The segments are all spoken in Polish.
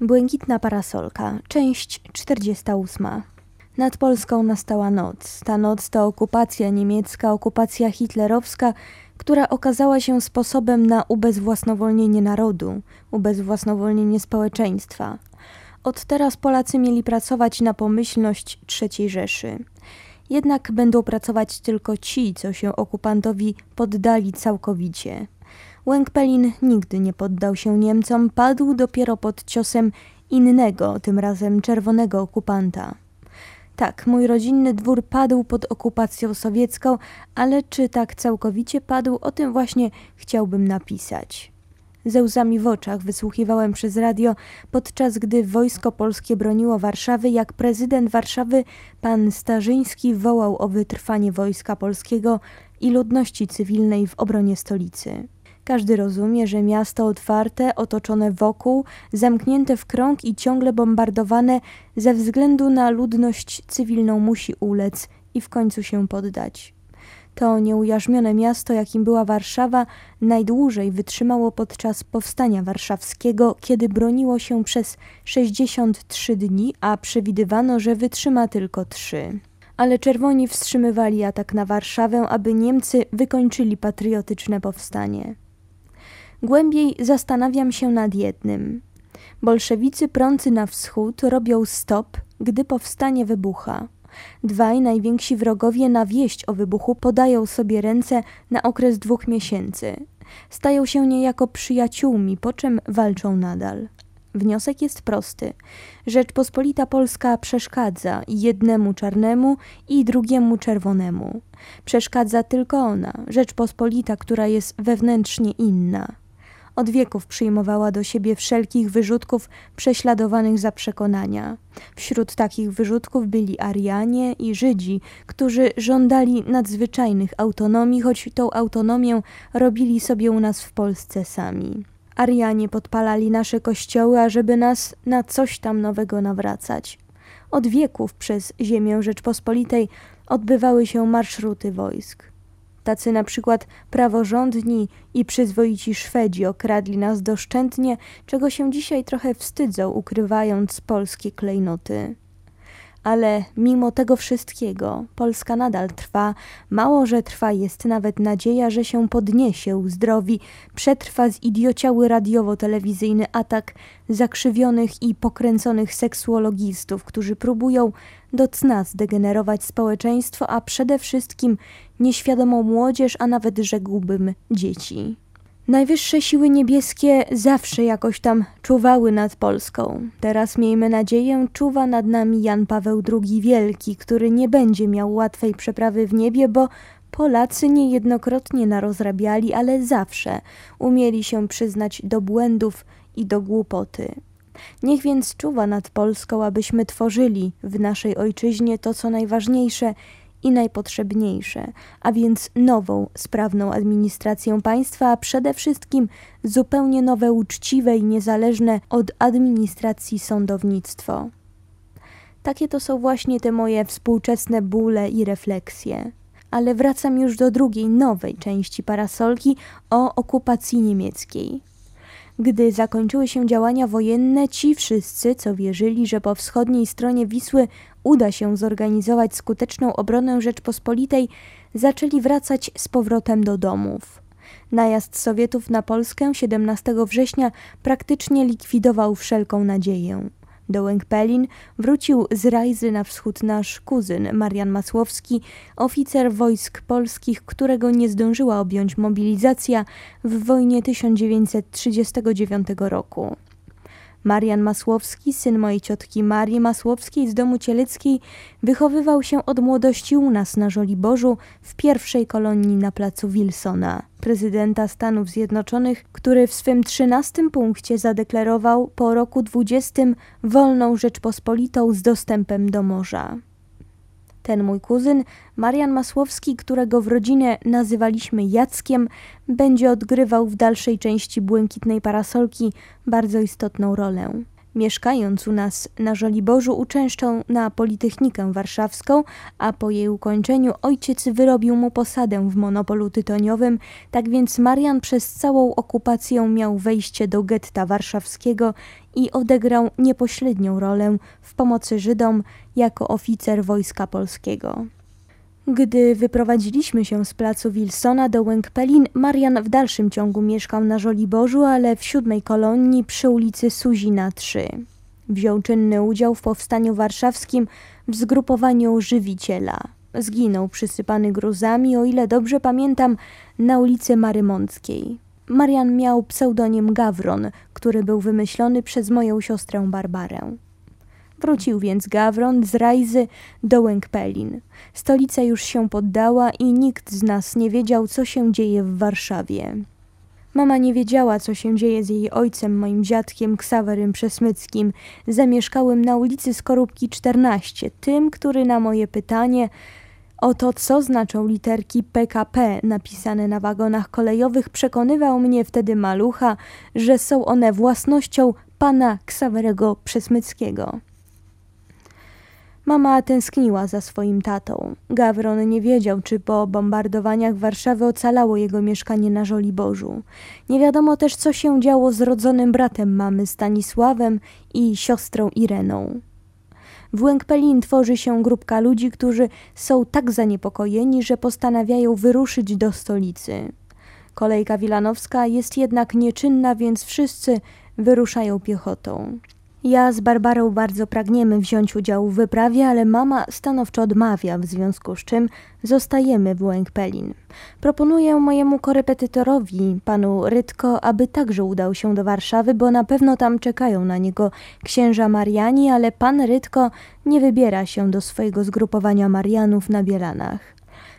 Błękitna parasolka, część 48. Nad Polską nastała noc. Ta noc to okupacja niemiecka, okupacja hitlerowska, która okazała się sposobem na ubezwłasnowolnienie narodu, ubezwłasnowolnienie społeczeństwa. Od teraz Polacy mieli pracować na pomyślność III Rzeszy. Jednak będą pracować tylko ci, co się okupantowi poddali całkowicie. Łęk-Pelin nigdy nie poddał się Niemcom, padł dopiero pod ciosem innego, tym razem czerwonego okupanta. Tak, mój rodzinny dwór padł pod okupacją sowiecką, ale czy tak całkowicie padł, o tym właśnie chciałbym napisać. Ze łzami w oczach wysłuchiwałem przez radio, podczas gdy wojsko polskie broniło Warszawy, jak prezydent Warszawy, pan Starzyński, wołał o wytrwanie wojska polskiego i ludności cywilnej w obronie stolicy. Każdy rozumie, że miasto otwarte, otoczone wokół, zamknięte w krąg i ciągle bombardowane ze względu na ludność cywilną musi ulec i w końcu się poddać. To nieujarzmione miasto, jakim była Warszawa, najdłużej wytrzymało podczas powstania warszawskiego, kiedy broniło się przez 63 dni, a przewidywano, że wytrzyma tylko trzy. Ale czerwoni wstrzymywali atak na Warszawę, aby Niemcy wykończyli patriotyczne powstanie. Głębiej zastanawiam się nad jednym. Bolszewicy prący na wschód robią stop, gdy powstanie wybucha. Dwaj najwięksi wrogowie na wieść o wybuchu podają sobie ręce na okres dwóch miesięcy. Stają się niejako przyjaciółmi, po czym walczą nadal. Wniosek jest prosty. Rzeczpospolita Polska przeszkadza jednemu czarnemu i drugiemu czerwonemu. Przeszkadza tylko ona, Rzeczpospolita, która jest wewnętrznie inna. Od wieków przyjmowała do siebie wszelkich wyrzutków prześladowanych za przekonania. Wśród takich wyrzutków byli Arianie i Żydzi, którzy żądali nadzwyczajnych autonomii, choć tą autonomię robili sobie u nas w Polsce sami. Arianie podpalali nasze kościoły, ażeby nas na coś tam nowego nawracać. Od wieków przez ziemię Rzeczpospolitej odbywały się marszruty wojsk. Tacy na przykład praworządni i przyzwoici Szwedzi okradli nas doszczętnie, czego się dzisiaj trochę wstydzą, ukrywając polskie klejnoty. Ale mimo tego wszystkiego Polska nadal trwa, mało że trwa jest nawet nadzieja, że się podniesie, uzdrowi, przetrwa zidiociały radiowo-telewizyjny atak zakrzywionych i pokręconych seksuologistów, którzy próbują do cna zdegenerować społeczeństwo, a przede wszystkim nieświadomą młodzież, a nawet rzekłbym dzieci. Najwyższe siły niebieskie zawsze jakoś tam czuwały nad Polską. Teraz miejmy nadzieję, czuwa nad nami Jan Paweł II Wielki, który nie będzie miał łatwej przeprawy w niebie, bo Polacy niejednokrotnie narozrabiali, ale zawsze umieli się przyznać do błędów i do głupoty. Niech więc czuwa nad Polską, abyśmy tworzyli w naszej ojczyźnie to, co najważniejsze i najpotrzebniejsze, a więc nową, sprawną administrację państwa, a przede wszystkim zupełnie nowe, uczciwe i niezależne od administracji sądownictwo. Takie to są właśnie te moje współczesne bóle i refleksje. Ale wracam już do drugiej, nowej części parasolki o okupacji niemieckiej. Gdy zakończyły się działania wojenne, ci wszyscy, co wierzyli, że po wschodniej stronie Wisły uda się zorganizować skuteczną obronę Rzeczpospolitej, zaczęli wracać z powrotem do domów. Najazd Sowietów na Polskę 17 września praktycznie likwidował wszelką nadzieję. Do Łęk-Pelin wrócił z rajzy na wschód nasz kuzyn Marian Masłowski, oficer wojsk polskich, którego nie zdążyła objąć mobilizacja w wojnie 1939 roku. Marian Masłowski, syn mojej ciotki Marii Masłowskiej z domu cieleckiej, wychowywał się od młodości u nas na Żoliborzu w pierwszej kolonii na placu Wilsona, prezydenta Stanów Zjednoczonych, który w swym trzynastym punkcie zadeklarował po roku dwudziestym wolną Rzeczpospolitą z dostępem do morza. Ten mój kuzyn, Marian Masłowski, którego w rodzinie nazywaliśmy Jackiem, będzie odgrywał w dalszej części błękitnej parasolki bardzo istotną rolę. Mieszkając u nas na Żoliborzu uczęszczał na Politechnikę Warszawską, a po jej ukończeniu ojciec wyrobił mu posadę w monopolu tytoniowym, tak więc Marian przez całą okupację miał wejście do getta warszawskiego i odegrał niepośrednią rolę w pomocy Żydom jako oficer Wojska Polskiego. Gdy wyprowadziliśmy się z placu Wilsona do Łękpelin, Marian w dalszym ciągu mieszkał na Żoliborzu, ale w siódmej kolonii przy ulicy Suzina 3. Wziął czynny udział w powstaniu warszawskim w zgrupowaniu Żywiciela. Zginął przysypany gruzami, o ile dobrze pamiętam, na ulicy Marymąckiej. Marian miał pseudonim Gawron, który był wymyślony przez moją siostrę Barbarę. Wrócił więc Gawron z Rajzy do Łękpelin. Stolica już się poddała i nikt z nas nie wiedział, co się dzieje w Warszawie. Mama nie wiedziała, co się dzieje z jej ojcem, moim dziadkiem Ksawerym Przesmyckim, zamieszkałym na ulicy Skorupki 14, tym, który na moje pytanie o to, co znaczą literki PKP napisane na wagonach kolejowych, przekonywał mnie wtedy malucha, że są one własnością pana Ksawerego Przesmyckiego. Mama tęskniła za swoim tatą. Gawron nie wiedział, czy po bombardowaniach Warszawy ocalało jego mieszkanie na Żoliborzu. Nie wiadomo też, co się działo z rodzonym bratem mamy Stanisławem i siostrą Ireną. W Łękpelin tworzy się grupka ludzi, którzy są tak zaniepokojeni, że postanawiają wyruszyć do stolicy. Kolejka wilanowska jest jednak nieczynna, więc wszyscy wyruszają piechotą. Ja z Barbarą bardzo pragniemy wziąć udział w wyprawie, ale mama stanowczo odmawia, w związku z czym zostajemy w Łękpelin. Proponuję mojemu korepetytorowi, panu Rytko, aby także udał się do Warszawy, bo na pewno tam czekają na niego księża Mariani, ale pan Rytko nie wybiera się do swojego zgrupowania Marianów na Bielanach.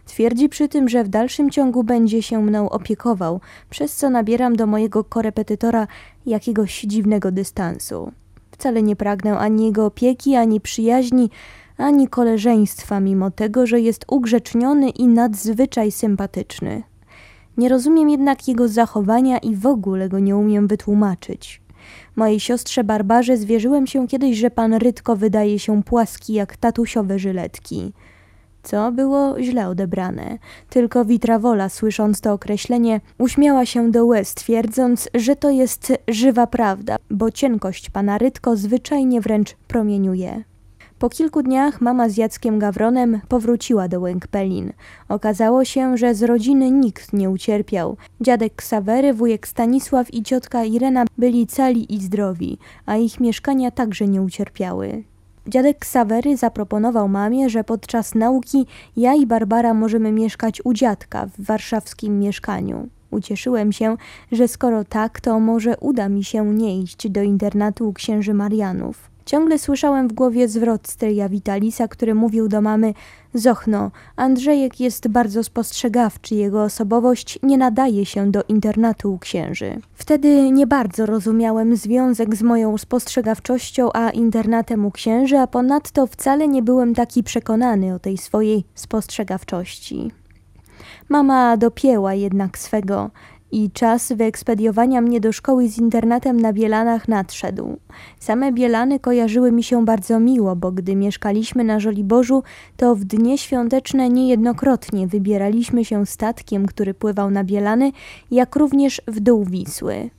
Twierdzi przy tym, że w dalszym ciągu będzie się mną opiekował, przez co nabieram do mojego korepetytora jakiegoś dziwnego dystansu. Wcale nie pragnę ani jego opieki, ani przyjaźni, ani koleżeństwa, mimo tego, że jest ugrzeczniony i nadzwyczaj sympatyczny. Nie rozumiem jednak jego zachowania i w ogóle go nie umiem wytłumaczyć. Mojej siostrze Barbarze zwierzyłem się kiedyś, że pan Rytko wydaje się płaski jak tatusiowe żyletki co było źle odebrane. Tylko Witrawola, słysząc to określenie, uśmiała się do łez, twierdząc, że to jest żywa prawda, bo cienkość pana Rytko zwyczajnie wręcz promieniuje. Po kilku dniach mama z Jackiem Gawronem powróciła do Łękpelin. Okazało się, że z rodziny nikt nie ucierpiał. Dziadek Ksawery, wujek Stanisław i ciotka Irena byli cali i zdrowi, a ich mieszkania także nie ucierpiały. Dziadek Ksawery zaproponował mamie, że podczas nauki ja i Barbara możemy mieszkać u dziadka w warszawskim mieszkaniu. Ucieszyłem się, że skoro tak, to może uda mi się nie iść do internatu księży Marianów. Ciągle słyszałem w głowie zwrot stryja Witalisa, który mówił do mamy Zochno, Andrzejek jest bardzo spostrzegawczy, jego osobowość nie nadaje się do internatu u księży. Wtedy nie bardzo rozumiałem związek z moją spostrzegawczością a internatem u księży, a ponadto wcale nie byłem taki przekonany o tej swojej spostrzegawczości. Mama dopięła jednak swego i czas wyekspediowania mnie do szkoły z internatem na Bielanach nadszedł. Same Bielany kojarzyły mi się bardzo miło, bo gdy mieszkaliśmy na Żoliborzu, to w dnie świąteczne niejednokrotnie wybieraliśmy się statkiem, który pływał na Bielany, jak również w dół Wisły.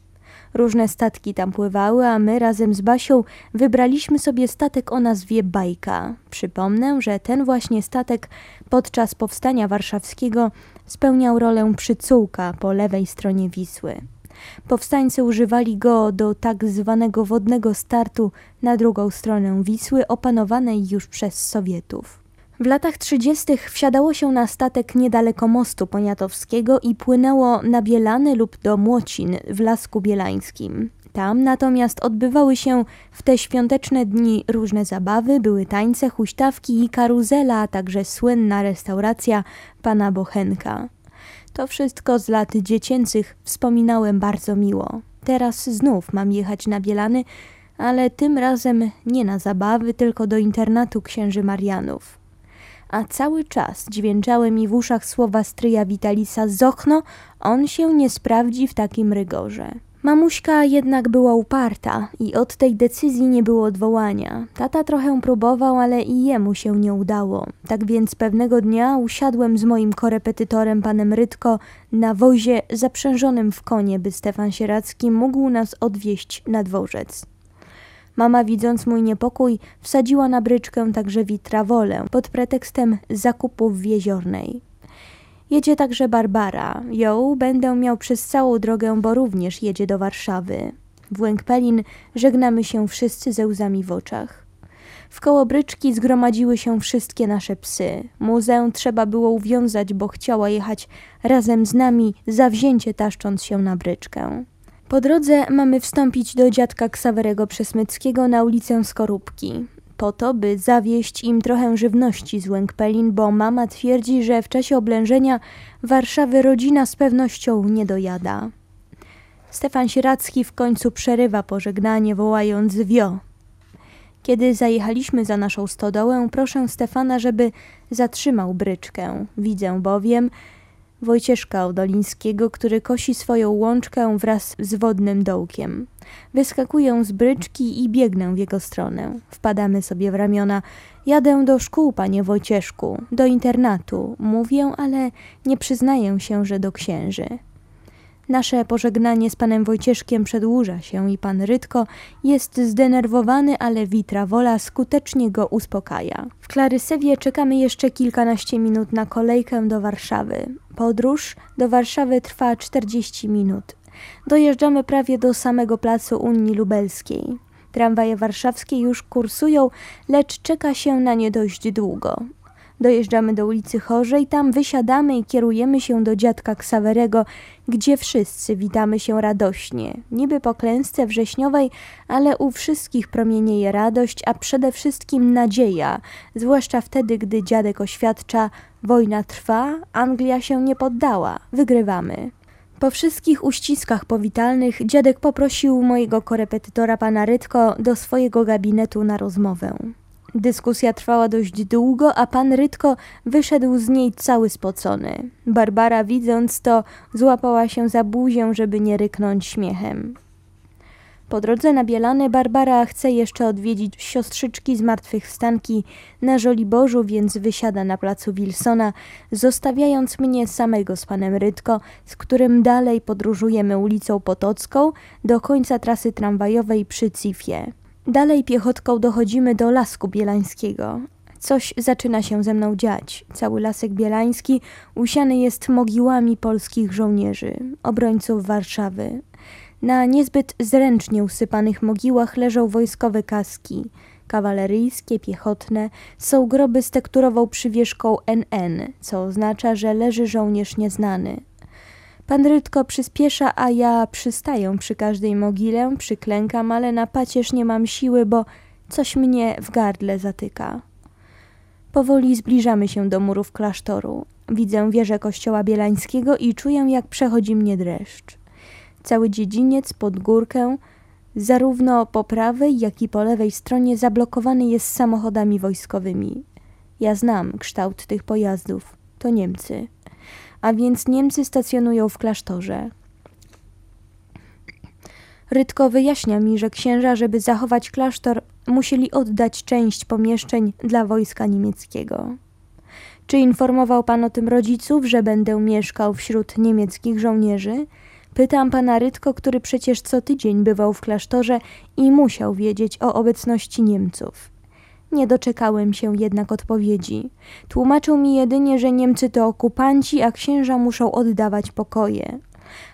Różne statki tam pływały, a my razem z Basią wybraliśmy sobie statek o nazwie Bajka. Przypomnę, że ten właśnie statek podczas powstania warszawskiego spełniał rolę przycułka po lewej stronie Wisły. Powstańcy używali go do tak zwanego wodnego startu na drugą stronę Wisły, opanowanej już przez Sowietów. W latach 30. wsiadało się na statek niedaleko mostu poniatowskiego i płynęło na Bielany lub do Młocin w Lasku Bielańskim. Tam natomiast odbywały się w te świąteczne dni różne zabawy, były tańce, huśtawki i karuzela, a także słynna restauracja pana Bochenka. To wszystko z lat dziecięcych wspominałem bardzo miło. Teraz znów mam jechać na Bielany, ale tym razem nie na zabawy, tylko do internatu księży Marianów. A cały czas dźwięczały mi w uszach słowa stryja Witalisa Zochno, on się nie sprawdzi w takim rygorze. Mamuśka jednak była uparta i od tej decyzji nie było odwołania. Tata trochę próbował, ale i jemu się nie udało. Tak więc pewnego dnia usiadłem z moim korepetytorem panem Rytko na wozie zaprzężonym w konie, by Stefan Sieracki mógł nas odwieźć na dworzec. Mama, widząc mój niepokój, wsadziła na bryczkę także witrawolę pod pretekstem zakupów w jeziornej. Jedzie także Barbara. Ją będę miał przez całą drogę, bo również jedzie do Warszawy. W Łękpelin żegnamy się wszyscy ze łzami w oczach. W koło bryczki zgromadziły się wszystkie nasze psy. Muzę trzeba było uwiązać, bo chciała jechać razem z nami, zawzięcie taszcząc się na bryczkę. Po drodze mamy wstąpić do dziadka Ksawerego Przesmyckiego na ulicę Skorupki po to, by zawieść im trochę żywności z Łękpelin, bo mama twierdzi, że w czasie oblężenia Warszawy rodzina z pewnością nie dojada. Stefan Sieracki w końcu przerywa pożegnanie, wołając wio. Kiedy zajechaliśmy za naszą stodołę, proszę Stefana, żeby zatrzymał bryczkę. Widzę bowiem, Wojcieszka Odolińskiego, który kosi swoją łączkę wraz z wodnym dołkiem. Wyskakuję z bryczki i biegnę w jego stronę. Wpadamy sobie w ramiona. Jadę do szkół, panie Wojcieszku, do internatu. Mówię, ale nie przyznaję się, że do księży. Nasze pożegnanie z panem Wojcieszkiem przedłuża się i pan Rytko jest zdenerwowany, ale Witra Wola skutecznie go uspokaja. W Klarysewie czekamy jeszcze kilkanaście minut na kolejkę do Warszawy. Podróż do Warszawy trwa 40 minut. Dojeżdżamy prawie do samego placu Unii Lubelskiej. Tramwaje warszawskie już kursują, lecz czeka się na nie dość długo. Dojeżdżamy do ulicy Chorzej, tam wysiadamy i kierujemy się do dziadka Ksawerego, gdzie wszyscy witamy się radośnie. Niby po klęsce wrześniowej, ale u wszystkich promienieje radość, a przede wszystkim nadzieja, zwłaszcza wtedy, gdy dziadek oświadcza wojna trwa, Anglia się nie poddała, wygrywamy. Po wszystkich uściskach powitalnych dziadek poprosił mojego korepetytora pana Rytko do swojego gabinetu na rozmowę. Dyskusja trwała dość długo, a pan Rytko wyszedł z niej cały spocony. Barbara, widząc to, złapała się za buzię, żeby nie ryknąć śmiechem. Po drodze na Bielany Barbara chce jeszcze odwiedzić siostrzyczki zmartwychwstanki na Żoliborzu, więc wysiada na placu Wilsona, zostawiając mnie samego z panem Rytko, z którym dalej podróżujemy ulicą Potocką do końca trasy tramwajowej przy Cifie. Dalej piechotką dochodzimy do Lasku Bielańskiego. Coś zaczyna się ze mną dziać. Cały Lasek Bielański usiany jest mogiłami polskich żołnierzy, obrońców Warszawy. Na niezbyt zręcznie usypanych mogiłach leżą wojskowe kaski, kawaleryjskie, piechotne, są groby z tekturową przywieszką NN, co oznacza, że leży żołnierz nieznany. Pan Rydko przyspiesza, a ja przystaję przy każdej mogile, przyklękam, ale na pacierz nie mam siły, bo coś mnie w gardle zatyka. Powoli zbliżamy się do murów klasztoru. Widzę wieżę kościoła bielańskiego i czuję, jak przechodzi mnie dreszcz. Cały dziedziniec pod górkę, zarówno po prawej, jak i po lewej stronie zablokowany jest samochodami wojskowymi. Ja znam kształt tych pojazdów. To Niemcy a więc Niemcy stacjonują w klasztorze. Rytko wyjaśnia mi, że księża, żeby zachować klasztor, musieli oddać część pomieszczeń dla wojska niemieckiego. Czy informował pan o tym rodziców, że będę mieszkał wśród niemieckich żołnierzy? Pytam pana Rytko, który przecież co tydzień bywał w klasztorze i musiał wiedzieć o obecności Niemców. Nie doczekałem się jednak odpowiedzi. Tłumaczył mi jedynie, że Niemcy to okupanci, a księża muszą oddawać pokoje.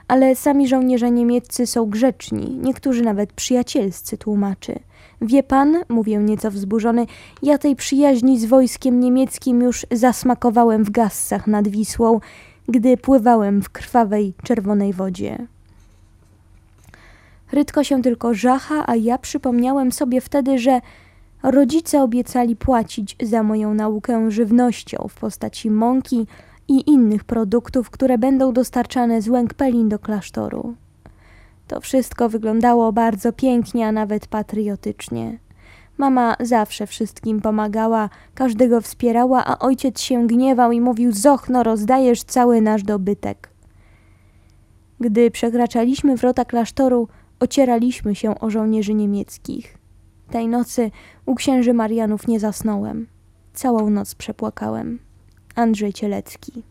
Ale sami żołnierze niemieccy są grzeczni, niektórzy nawet przyjacielscy, tłumaczy. Wie pan, mówię nieco wzburzony, ja tej przyjaźni z wojskiem niemieckim już zasmakowałem w gassach nad Wisłą, gdy pływałem w krwawej, czerwonej wodzie. Rytko się tylko żacha, a ja przypomniałem sobie wtedy, że Rodzice obiecali płacić za moją naukę żywnością w postaci mąki i innych produktów, które będą dostarczane z Łękpelin do klasztoru. To wszystko wyglądało bardzo pięknie, a nawet patriotycznie. Mama zawsze wszystkim pomagała, każdego wspierała, a ojciec się gniewał i mówił: Zochno, rozdajesz cały nasz dobytek. Gdy przekraczaliśmy wrota klasztoru, ocieraliśmy się o żołnierzy niemieckich. Tej nocy u księży Marianów nie zasnąłem. Całą noc przepłakałem. Andrzej Cielecki